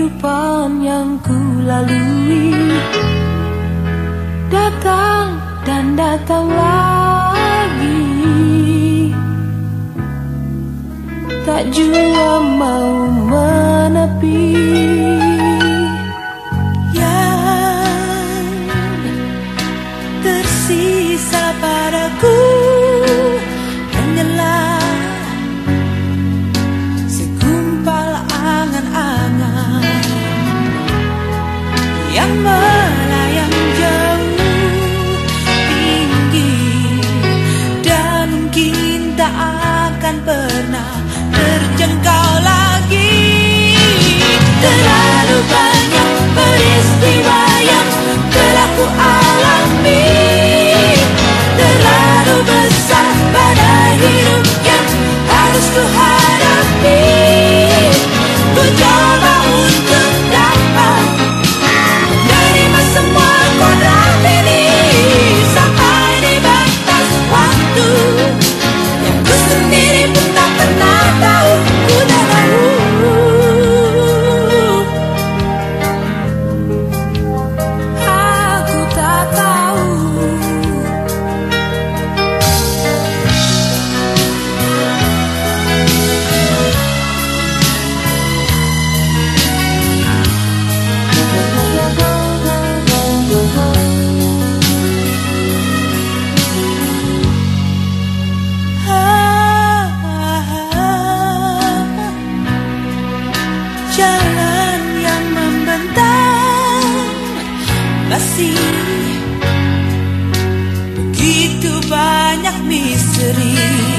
Kehidupan yang ku lalui. Datang dan datang lagi. Tak jua mau menepi banyak peristiwa yang telah ku alami. Terlalu besar yang harus ku hadapi mystery